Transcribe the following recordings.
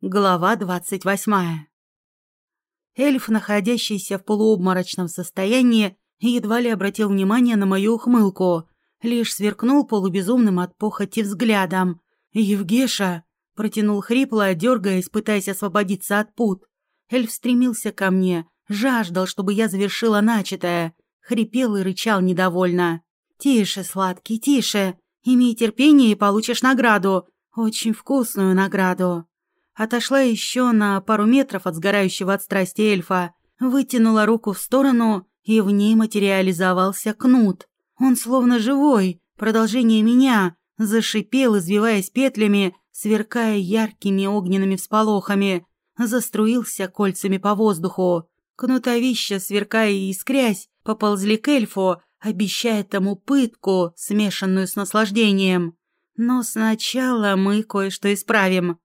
Глава двадцать восьмая. Эльф, находящийся в полуобморочном состоянии, едва ли обратил внимание на мою ухмылку, лишь сверкнул полубезумным от похоти взглядом. «Евгеша!» — протянул хрипло, дергаясь, пытаясь освободиться от пут. Эльф стремился ко мне, жаждал, чтобы я завершила начатое, хрипел и рычал недовольно. «Тише, сладкий, тише! Имей терпение и получишь награду, очень вкусную награду!» Отошла еще на пару метров от сгорающего от страсти эльфа, вытянула руку в сторону, и в ней материализовался кнут. Он словно живой, продолжение меня, зашипел, извиваясь петлями, сверкая яркими огненными всполохами, заструился кольцами по воздуху. Кнутовища, сверкая и искрясь, поползли к эльфу, обещая тому пытку, смешанную с наслаждением. Но сначала мы кое-что исправим.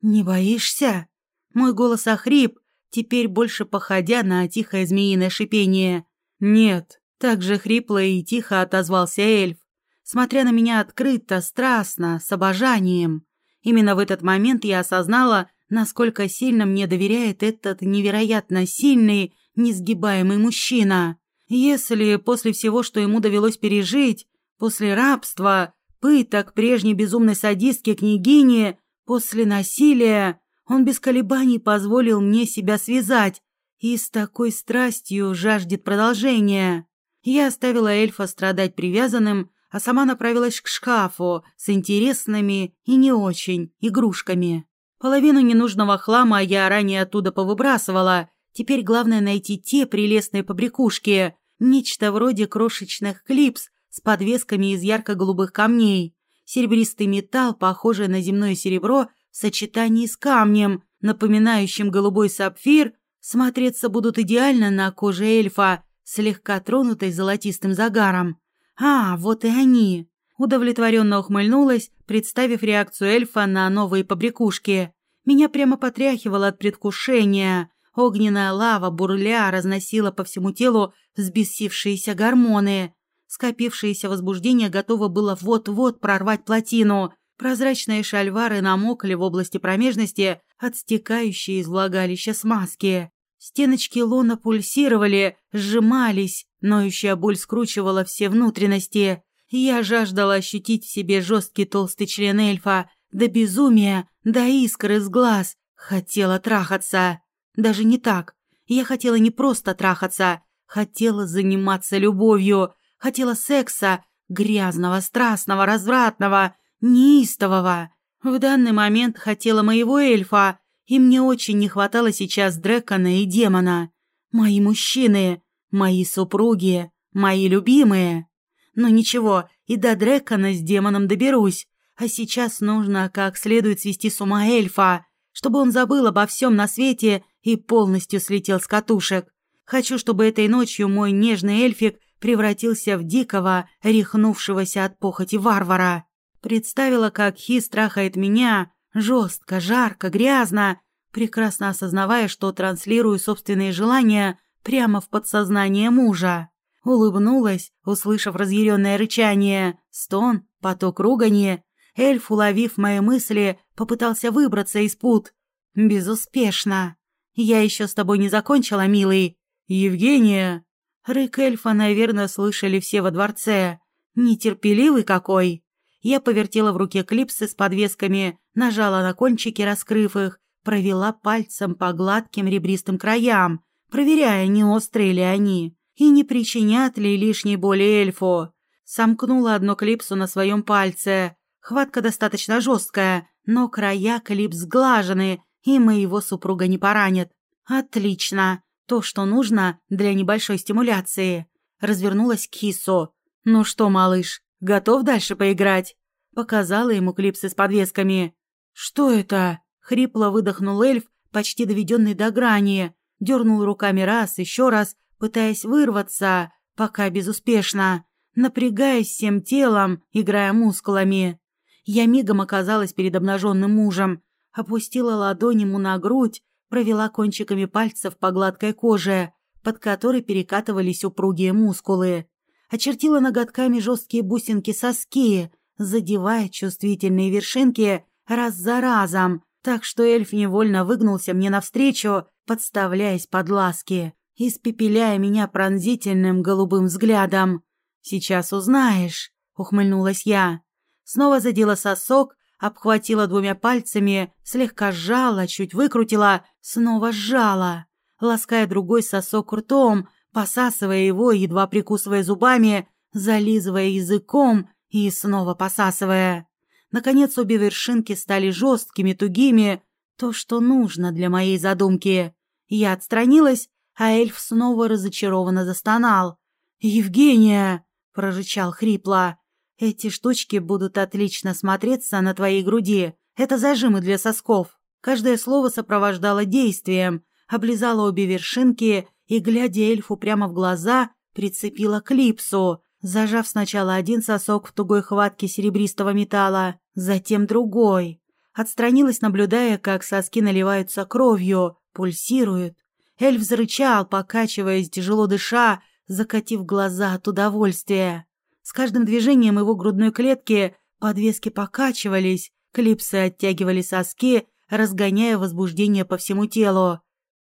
«Не боишься?» Мой голос охрип, теперь больше походя на тихое змеиное шипение. «Нет», — так же хрипло и тихо отозвался эльф, смотря на меня открыто, страстно, с обожанием. Именно в этот момент я осознала, насколько сильно мне доверяет этот невероятно сильный, несгибаемый мужчина. Если после всего, что ему довелось пережить, после рабства, пыток прежней безумной садистки княгини, После насилия он без колебаний позволил мне себя связать и с такой страстью жаждет продолжения. Я оставила эльфа страдать привязанным, а сама направилась к шкафу с интересными и не очень игрушками. Половину ненужного хлама я ранее оттуда повыбрасывала. Теперь главное найти те прелестные побрякушки, нечто вроде крошечных клипс с подвесками из ярко-голубых камней серебристый металл, похожий на земное серебро в сочетании с камнем, напоминающим голубой сапфир, смотреться будут идеально на коже эльфа, слегка тронутой золотистым загаром. А, вот и они. Удовлетворенно ухмыльнулась, представив реакцию эльфа на новые побрякушки. Меня прямо потряхивало от предвкушения. Огненная лава бурля разносила по всему телу взбесившиеся гормоны. Скопившееся возбуждение готово было вот-вот прорвать плотину. Прозрачные шальвары намокли в области промежности, отстекающие из влагалища смазки. Стеночки лона пульсировали, сжимались, ноющая боль скручивала все внутренности. Я жаждала ощутить в себе жесткий толстый член эльфа, до безумия, до искры из глаз. Хотела трахаться. Даже не так. Я хотела не просто трахаться, хотела заниматься любовью, хотела секса, грязного, страстного, развратного, неистового. В данный момент хотела моего эльфа, и мне очень не хватало сейчас Дрекона и демона. Мои мужчины, мои супруги, мои любимые. Но ничего, и до Дрекона с демоном доберусь. А сейчас нужно как следует свести с ума эльфа, чтобы он забыл обо всем на свете и полностью слетел с катушек. Хочу, чтобы этой ночью мой нежный эльфик превратился в дикого, рехнувшегося от похоти варвара. Представила, как Хи страхает меня, жестко, жарко, грязно, прекрасно осознавая, что транслирую собственные желания прямо в подсознание мужа. Улыбнулась, услышав разъяренное рычание, стон, поток ругани. Эльф, уловив мои мысли, попытался выбраться из пут. Безуспешно. «Я еще с тобой не закончила, милый». «Евгения!» Рык эльфа, наверное, слышали все во дворце. Нетерпеливый какой! Я повертела в руке клипсы с подвесками, нажала на кончики, раскрыв их, провела пальцем по гладким ребристым краям, проверяя, не острые ли они, и не причинят ли лишней боли эльфу. Сомкнула одну клипсу на своем пальце. Хватка достаточно жесткая, но края клипс сглажены, и моего супруга не поранят. Отлично. То, что нужно для небольшой стимуляции. Развернулась к Хису. «Ну что, малыш, готов дальше поиграть?» Показала ему клипсы с подвесками. «Что это?» — хрипло выдохнул эльф, почти доведенный до грани. Дернул руками раз, еще раз, пытаясь вырваться, пока безуспешно, напрягаясь всем телом, играя мускулами. Я мигом оказалась перед обнаженным мужем, опустила ладонь ему на грудь, провела кончиками пальцев по гладкой коже, под которой перекатывались упругие мускулы. Очертила ноготками жесткие бусинки соски, задевая чувствительные вершинки раз за разом, так что эльф невольно выгнулся мне навстречу, подставляясь под ласки, испепеляя меня пронзительным голубым взглядом. «Сейчас узнаешь», — ухмыльнулась я. Снова задела сосок, обхватила двумя пальцами, слегка сжала, чуть выкрутила, снова сжала, лаская другой сосок ртом, посасывая его, едва прикусывая зубами, зализывая языком и снова посасывая. Наконец обе вершинки стали жесткими, тугими, то, что нужно для моей задумки. Я отстранилась, а эльф снова разочарованно застонал. «Евгения!» — прорычал хрипло. «Эти штучки будут отлично смотреться на твоей груди. Это зажимы для сосков». Каждое слово сопровождало действием, облизала обе вершинки и, глядя эльфу прямо в глаза, прицепила клипсу, зажав сначала один сосок в тугой хватке серебристого металла, затем другой. Отстранилась, наблюдая, как соски наливаются кровью, пульсируют. Эльф зарычал, покачиваясь, тяжело дыша, закатив глаза от удовольствия. С каждым движением его грудной клетки подвески покачивались, клипсы оттягивали соски, разгоняя возбуждение по всему телу.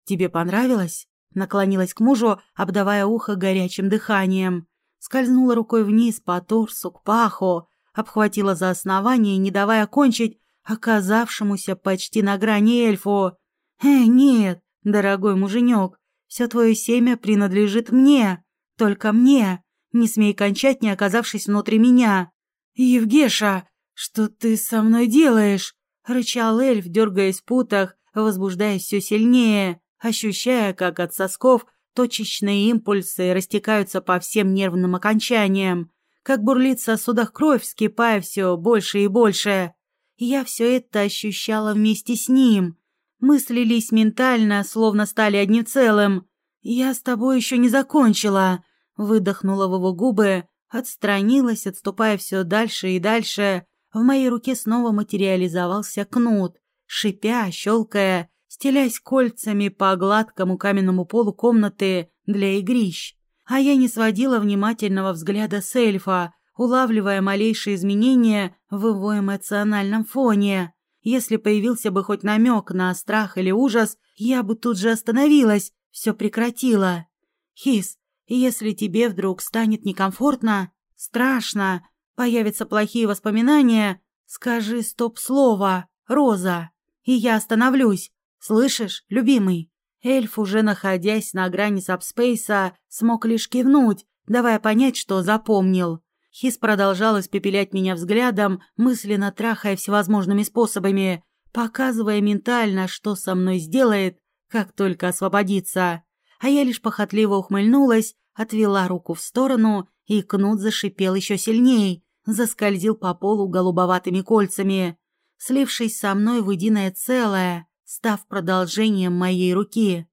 «Тебе понравилось?» Наклонилась к мужу, обдавая ухо горячим дыханием скользнула рукой вниз по торсу к паху, обхватила за основание, не давая кончить оказавшемуся почти на грани эльфу. «Э, нет, дорогой муженек, все твое семя принадлежит мне, только мне. Не смей кончать, не оказавшись внутри меня». «Евгеша, что ты со мной делаешь?» — рычал эльф, дергаясь в путах, возбуждаясь все сильнее, ощущая, как от сосков Точечные импульсы растекаются по всем нервным окончаниям, как бурлит в сосудах кровь, вскипая все больше и больше. Я все это ощущала вместе с ним. Мысли лись ментально, словно стали одним целым. «Я с тобой еще не закончила», — выдохнула в его губы, отстранилась, отступая все дальше и дальше. В моей руке снова материализовался кнут, шипя, щелкая, стелясь кольцами по гладкому каменному полу комнаты для игрищ. А я не сводила внимательного взгляда с эльфа, улавливая малейшие изменения в его эмоциональном фоне. Если появился бы хоть намек на страх или ужас, я бы тут же остановилась, все прекратила. Хис, если тебе вдруг станет некомфортно, страшно, появятся плохие воспоминания, скажи стоп-слово, Роза, и я остановлюсь, «Слышишь, любимый?» Эльф, уже находясь на грани сабспейса, смог лишь кивнуть, давая понять, что запомнил. Хис продолжал испепелять меня взглядом, мысленно трахая всевозможными способами, показывая ментально, что со мной сделает, как только освободится. А я лишь похотливо ухмыльнулась, отвела руку в сторону, и кнут зашипел еще сильней, заскользил по полу голубоватыми кольцами. Слившись со мной в единое целое, став продолжением моей руки.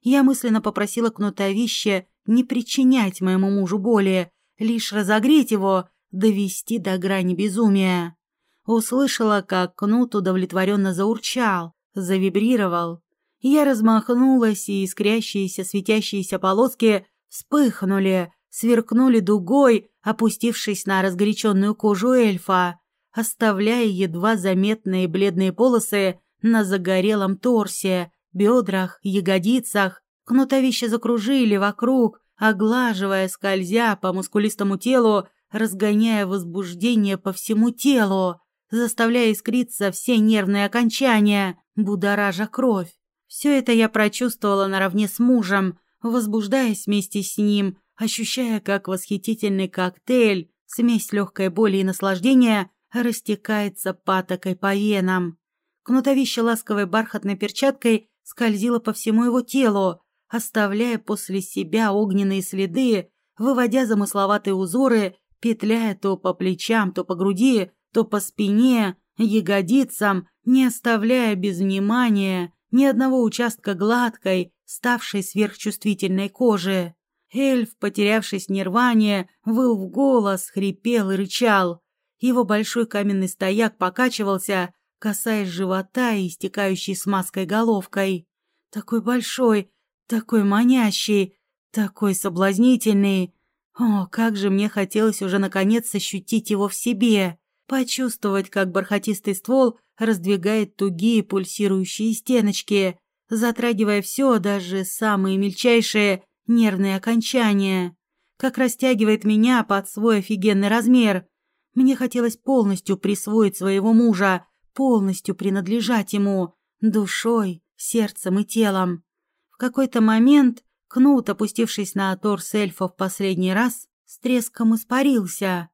Я мысленно попросила кнутовище не причинять моему мужу боли, лишь разогреть его, довести до грани безумия. Услышала, как кнут удовлетворенно заурчал, завибрировал. Я размахнулась, и искрящиеся светящиеся полоски вспыхнули, сверкнули дугой, опустившись на разгоряченную кожу эльфа, оставляя едва заметные бледные полосы на загорелом торсе, бедрах, ягодицах. Кнутовища закружили вокруг, оглаживая, скользя по мускулистому телу, разгоняя возбуждение по всему телу, заставляя искриться все нервные окончания, будоража кровь. Все это я прочувствовала наравне с мужем, возбуждаясь вместе с ним, ощущая, как восхитительный коктейль, смесь легкой боли и наслаждения, растекается патокой по венам. Кнутовище ласковой бархатной перчаткой скользило по всему его телу, оставляя после себя огненные следы, выводя замысловатые узоры, петляя то по плечам, то по груди, то по спине, ягодицам, не оставляя без внимания ни одного участка гладкой, ставшей сверхчувствительной кожи. Эльф, потерявшись в нирване, выл в голос, хрипел и рычал. Его большой каменный стояк покачивался, касаясь живота и истекающей смазкой головкой. Такой большой, такой манящий, такой соблазнительный. О, как же мне хотелось уже наконец ощутить его в себе, почувствовать, как бархатистый ствол раздвигает тугие пульсирующие стеночки, затрагивая все, даже самые мельчайшие нервные окончания. Как растягивает меня под свой офигенный размер. Мне хотелось полностью присвоить своего мужа, полностью принадлежать ему, душой, сердцем и телом. В какой-то момент Кнут, опустившись на торс эльфа в последний раз, с треском испарился,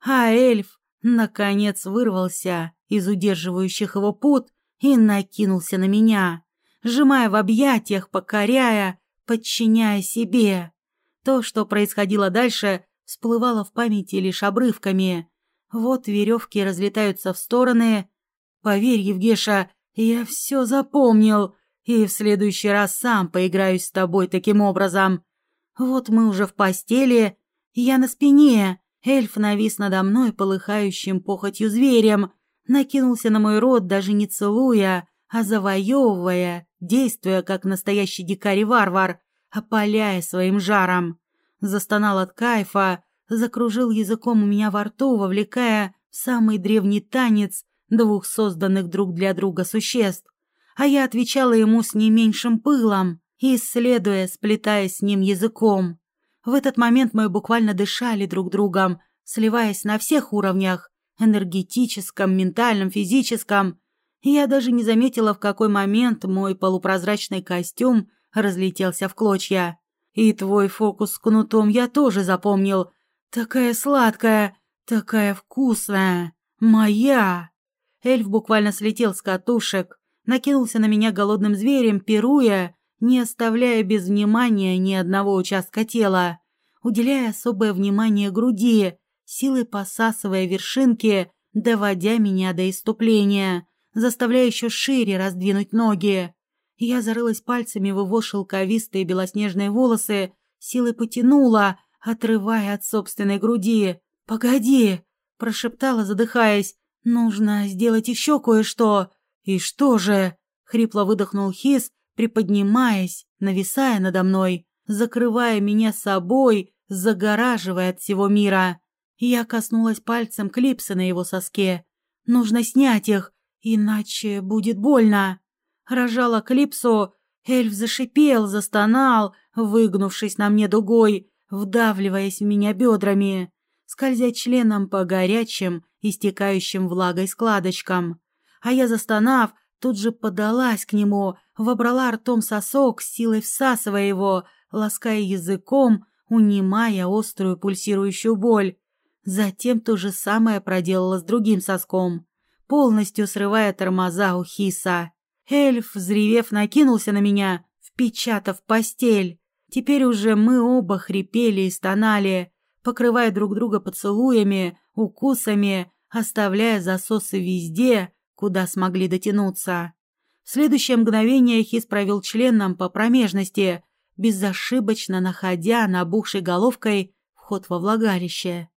а эльф, наконец, вырвался из удерживающих его пут и накинулся на меня, сжимая в объятиях, покоряя, подчиняя себе. То, что происходило дальше, всплывало в памяти лишь обрывками. Вот веревки разлетаются в стороны. Поверь, Евгеша, я все запомнил и в следующий раз сам поиграюсь с тобой таким образом. Вот мы уже в постели, я на спине, эльф навис надо мной полыхающим похотью зверем, накинулся на мой рот, даже не целуя, а завоевывая, действуя как настоящий дикарь варвар, опаляя своим жаром. Застонал от кайфа, закружил языком у меня во рту, вовлекая в самый древний танец двух созданных друг для друга существ а я отвечала ему с не меньшим пылом, исследуя, сплетаясь с ним языком. В этот момент мы буквально дышали друг другом, сливаясь на всех уровнях – энергетическом, ментальном, физическом. Я даже не заметила, в какой момент мой полупрозрачный костюм разлетелся в клочья. И твой фокус с кнутом я тоже запомнил. Такая сладкая, такая вкусная. Моя. Эльф буквально слетел с катушек, накинулся на меня голодным зверем, пируя, не оставляя без внимания ни одного участка тела, уделяя особое внимание груди, силой посасывая вершинки, доводя меня до иступления, заставляя еще шире раздвинуть ноги. Я зарылась пальцами в его шелковистые белоснежные волосы, силой потянула, отрывая от собственной груди. «Погоди!» – прошептала, задыхаясь. «Нужно сделать еще кое-что!» «И что же?» — хрипло выдохнул Хис, приподнимаясь, нависая надо мной, закрывая меня собой, загораживая от всего мира. Я коснулась пальцем клипса на его соске. «Нужно снять их, иначе будет больно». Рожала клипсу, эльф зашипел, застонал, выгнувшись на мне дугой, вдавливаясь в меня бедрами, скользя членом по горячим, истекающим влагой складочкам а я, застонав, тут же подалась к нему, вобрала ртом сосок, силой всасывая его, лаская языком, унимая острую пульсирующую боль. Затем то же самое проделала с другим соском, полностью срывая тормоза у Хиса. Эльф, взревев, накинулся на меня, впечатав постель. Теперь уже мы оба хрипели и стонали, покрывая друг друга поцелуями, укусами, оставляя засосы везде, куда смогли дотянуться. В следующее мгновение Хис провел членом по промежности, безошибочно находя набухшей головкой вход во влагалище.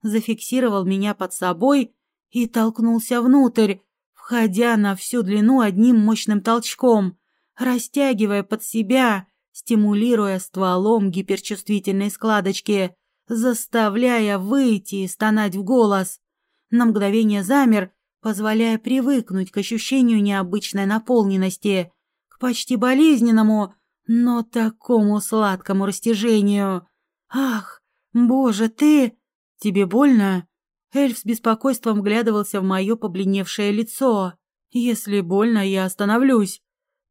Зафиксировал меня под собой и толкнулся внутрь, входя на всю длину одним мощным толчком, растягивая под себя, стимулируя стволом гиперчувствительной складочки, заставляя выйти и стонать в голос. На мгновение замер, позволяя привыкнуть к ощущению необычной наполненности, к почти болезненному, но такому сладкому растяжению. «Ах, боже, ты... Тебе больно?» Эльф с беспокойством вглядывался в мое побледневшее лицо. «Если больно, я остановлюсь.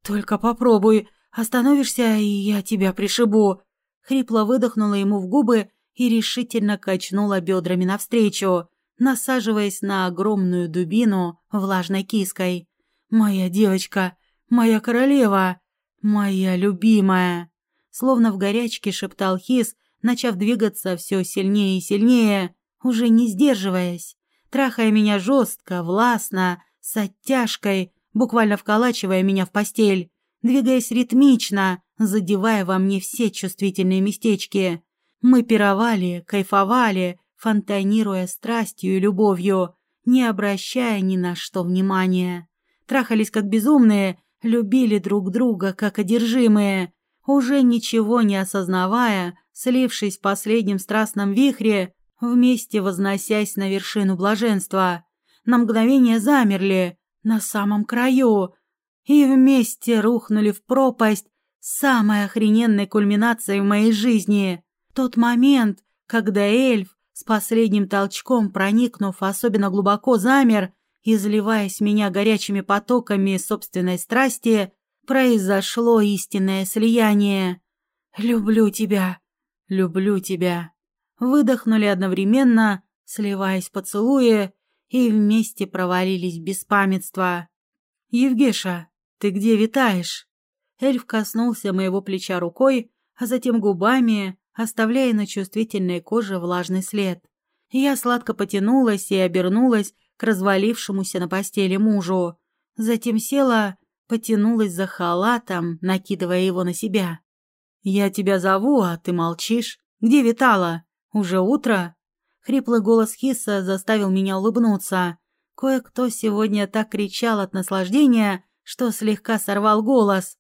Только попробуй. Остановишься, и я тебя пришибу». Хрипло выдохнула ему в губы и решительно качнула бедрами навстречу насаживаясь на огромную дубину влажной киской. «Моя девочка! Моя королева! Моя любимая!» Словно в горячке шептал Хис, начав двигаться все сильнее и сильнее, уже не сдерживаясь, трахая меня жестко, властно, с оттяжкой, буквально вколачивая меня в постель, двигаясь ритмично, задевая во мне все чувствительные местечки. Мы пировали, кайфовали, фонтанируя страстью и любовью, не обращая ни на что внимания. Трахались как безумные, любили друг друга как одержимые, уже ничего не осознавая, слившись в последнем страстном вихре, вместе возносясь на вершину блаженства. На мгновение замерли, на самом краю, и вместе рухнули в пропасть самой охрененной кульминацией в моей жизни. Тот момент, когда эльф, с последним толчком проникнув особенно глубоко, замер, изливаясь меня горячими потоками собственной страсти, произошло истинное слияние. «Люблю тебя, люблю тебя». Выдохнули одновременно, сливаясь в поцелуе, и вместе провалились в беспамятство. «Евгеша, ты где витаешь?» Эльф коснулся моего плеча рукой, а затем губами, оставляя на чувствительной коже влажный след. Я сладко потянулась и обернулась к развалившемуся на постели мужу. Затем села, потянулась за халатом, накидывая его на себя. «Я тебя зову, а ты молчишь. Где витала? Уже утро?» Хриплый голос Хиса заставил меня улыбнуться. Кое-кто сегодня так кричал от наслаждения, что слегка сорвал голос.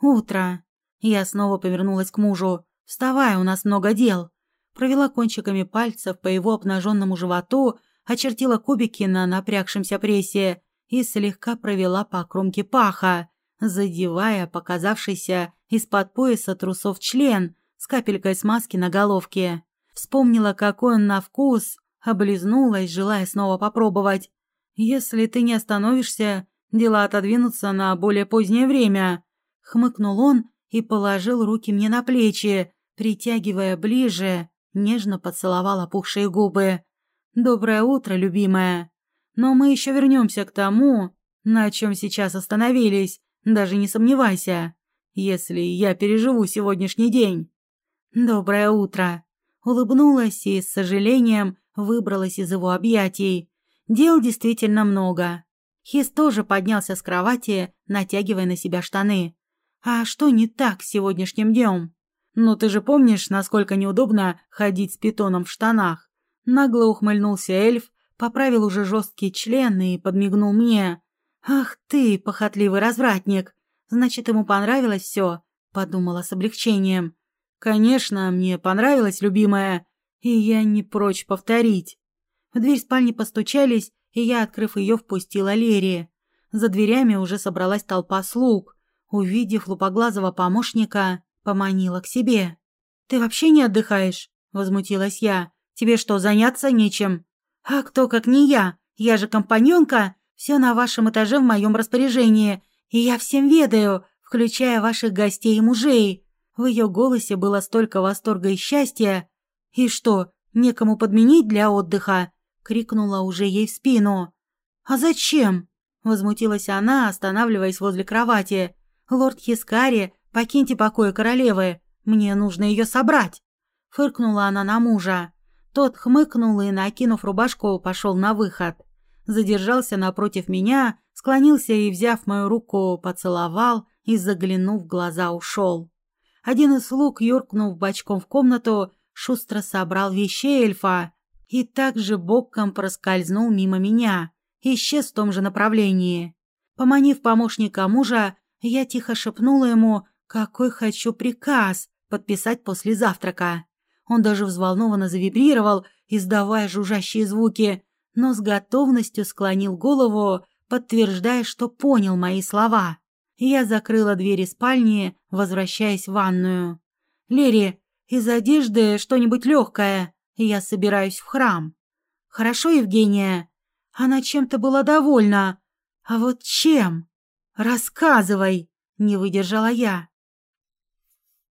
«Утро!» Я снова повернулась к мужу. «Вставай, у нас много дел!» Провела кончиками пальцев по его обнаженному животу, очертила кубики на напрягшемся прессе и слегка провела по кромке паха, задевая показавшийся из-под пояса трусов член с капелькой смазки на головке. Вспомнила, какой он на вкус, облизнулась, желая снова попробовать. «Если ты не остановишься, дела отодвинутся на более позднее время», — хмыкнул он и положил руки мне на плечи, притягивая ближе, нежно поцеловал опухшие губы. «Доброе утро, любимая. Но мы еще вернемся к тому, на чем сейчас остановились, даже не сомневайся, если я переживу сегодняшний день». «Доброе утро», улыбнулась и с сожалением выбралась из его объятий. Дел действительно много. Хис тоже поднялся с кровати, натягивая на себя штаны. А что не так с сегодняшним днем? Ну ты же помнишь, насколько неудобно ходить с питоном в штанах? Нагло ухмыльнулся эльф, поправил уже жесткий член и подмигнул мне. «Ах ты, похотливый развратник! Значит, ему понравилось все?» — подумала с облегчением. Конечно, мне понравилась любимая, и я не прочь повторить. В дверь спальни постучались, и я, открыв ее, впустила Лерри. За дверями уже собралась толпа слуг. Увидев лупоглазого помощника, поманила к себе. «Ты вообще не отдыхаешь?» – возмутилась я. «Тебе что, заняться нечем?» «А кто, как не я? Я же компаньонка. Все на вашем этаже в моем распоряжении, и я всем ведаю, включая ваших гостей и мужей. В ее голосе было столько восторга и счастья. «И что, некому подменить для отдыха?» — крикнула уже ей в спину. «А зачем?» — возмутилась она, останавливаясь возле кровати. «Лорд Хискари, покиньте покои королевы. Мне нужно ее собрать!» Фыркнула она на мужа. Тот хмыкнул и, накинув рубашку, пошел на выход. Задержался напротив меня, склонился и, взяв мою руку, поцеловал и, заглянув в глаза, ушел. Один из слуг, юркнув бочком в комнату, шустро собрал вещи эльфа и также боком проскользнул мимо меня, исчез в том же направлении. Поманив помощника мужа, я тихо шепнула ему, какой хочу приказ подписать после завтрака. Он даже взволнованно завибрировал, издавая жужжащие звуки, но с готовностью склонил голову, подтверждая, что понял мои слова. Я закрыла двери спальни, возвращаясь в ванную. «Лери, из одежды что-нибудь легкое. Я собираюсь в храм». «Хорошо, Евгения?» Она чем-то была довольна. «А вот чем?» «Рассказывай!» — не выдержала я.